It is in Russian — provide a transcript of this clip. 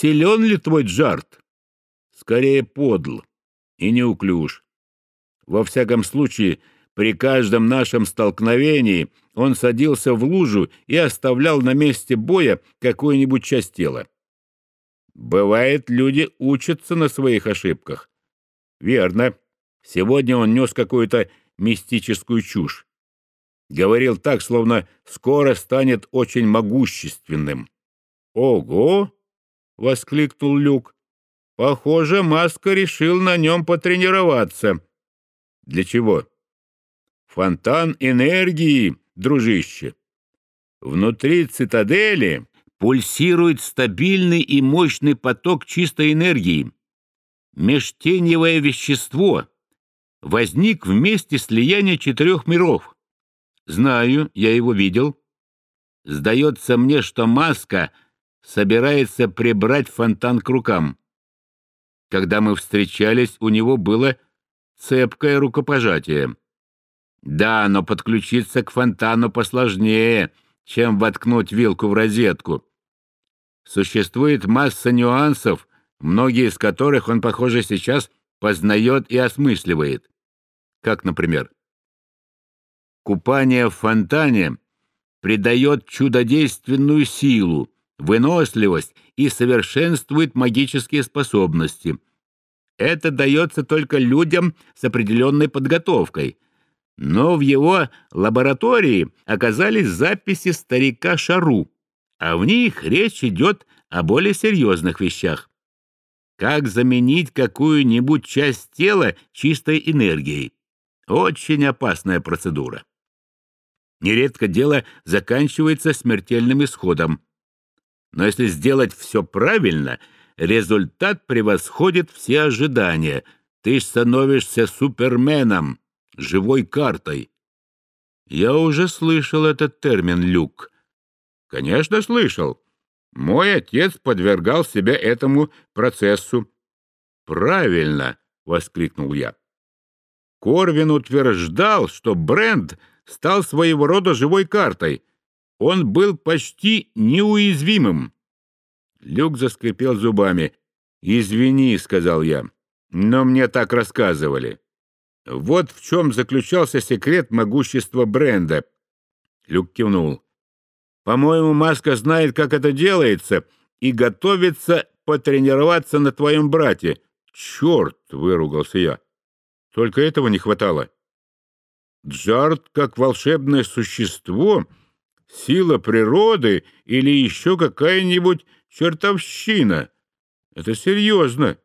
Силен ли твой Джарт? Скорее подл и неуклюж. Во всяком случае, при каждом нашем столкновении он садился в лужу и оставлял на месте боя какую-нибудь часть тела. Бывает, люди учатся на своих ошибках. Верно. Сегодня он нес какую-то мистическую чушь. Говорил так, словно скоро станет очень могущественным. «Ого!» — воскликнул Люк. «Похоже, Маска решил на нем потренироваться». «Для чего?» «Фонтан энергии, дружище. Внутри цитадели пульсирует стабильный и мощный поток чистой энергии. Межтеневое вещество возник в месте слияния четырех миров. Знаю, я его видел. Сдается мне, что маска собирается прибрать фонтан к рукам. Когда мы встречались, у него было цепкое рукопожатие. Да, но подключиться к фонтану посложнее, чем воткнуть вилку в розетку. Существует масса нюансов, многие из которых он, похоже, сейчас познает и осмысливает. Как, например, купание в фонтане придает чудодейственную силу, выносливость и совершенствует магические способности. Это дается только людям с определенной подготовкой. Но в его лаборатории оказались записи старика Шару, а в них речь идет о более серьезных вещах. Как заменить какую-нибудь часть тела чистой энергией? Очень опасная процедура. Нередко дело заканчивается смертельным исходом. Но если сделать все правильно, результат превосходит все ожидания. Ты становишься суперменом, живой картой. Я уже слышал этот термин, Люк. Конечно, слышал. Мой отец подвергал себя этому процессу. Правильно, воскликнул я. Корвин утверждал, что бренд стал своего рода живой картой. Он был почти неуязвимым. Люк заскрипел зубами. «Извини», — сказал я, — «но мне так рассказывали». Вот в чем заключался секрет могущества бренда. Люк кивнул. По-моему, Маска знает, как это делается, и готовится потренироваться на твоем брате. Черт, выругался я. Только этого не хватало. Джард, как волшебное существо, сила природы или еще какая-нибудь чертовщина. Это серьезно.